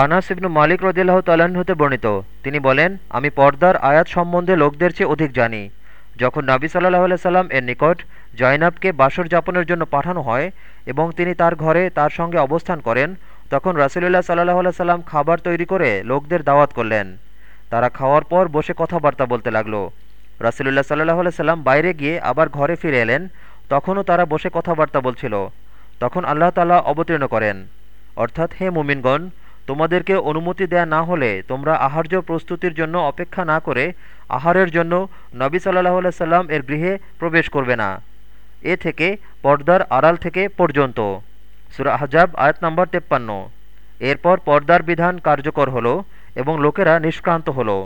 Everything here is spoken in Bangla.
আনাস ইবনু মালিক রদিল্লাহ তাল্লাহ্ন হতে বর্ণিত। তিনি বলেন, আমি পর্দার আয়াত সম্বন্ধে লোকদের চেয়ে অধিক জানি। যখন নাবি সাল্লাহ সাল্লাম এর নিকট জয়নাবকে বাসর যাপনের জন্য পাঠানো হয় এবং তিনি তার ঘরে তার সঙ্গে অবস্থান করেন, তখন রাসুলুল্লাহ সাল্লাহ সাল্লাম খাবার তৈরি করে লোকদের দাওয়াত করলেন। তারা খাওয়ার পর বসে কথাবার্তা বলতে লাগল। রাসুলুল্লাহ সাল্লাহ সাল্লাম বাইরে গিয়ে আবার ঘরে ফিরে এলেন, তখনও তারা বসে কথাবার্তা বলছিল। তখন আল্লাহ তাল্লাহ অবতীর্ণ করেন। অর্থাৎ, হে মুমিনগণ তোমাদেরকে অনুমতি দেয়া না হলে তোমরা আহার্য প্রস্তুতির জন্য অপেক্ষা না করে আহারের জন্য নবী সাল্লাহ সাল্লাম এর গৃহে প্রবেশ করবে না। এ থেকে পর্দার আড়াল থেকে পর্যন্ত। সুরা হাজাব আয়াত নম্বর তেপ্পান্ন। এরপর পর্দার বিধান কার্যকর হলো এবং লোকেরা নিষ্ক্রান্ত হলো।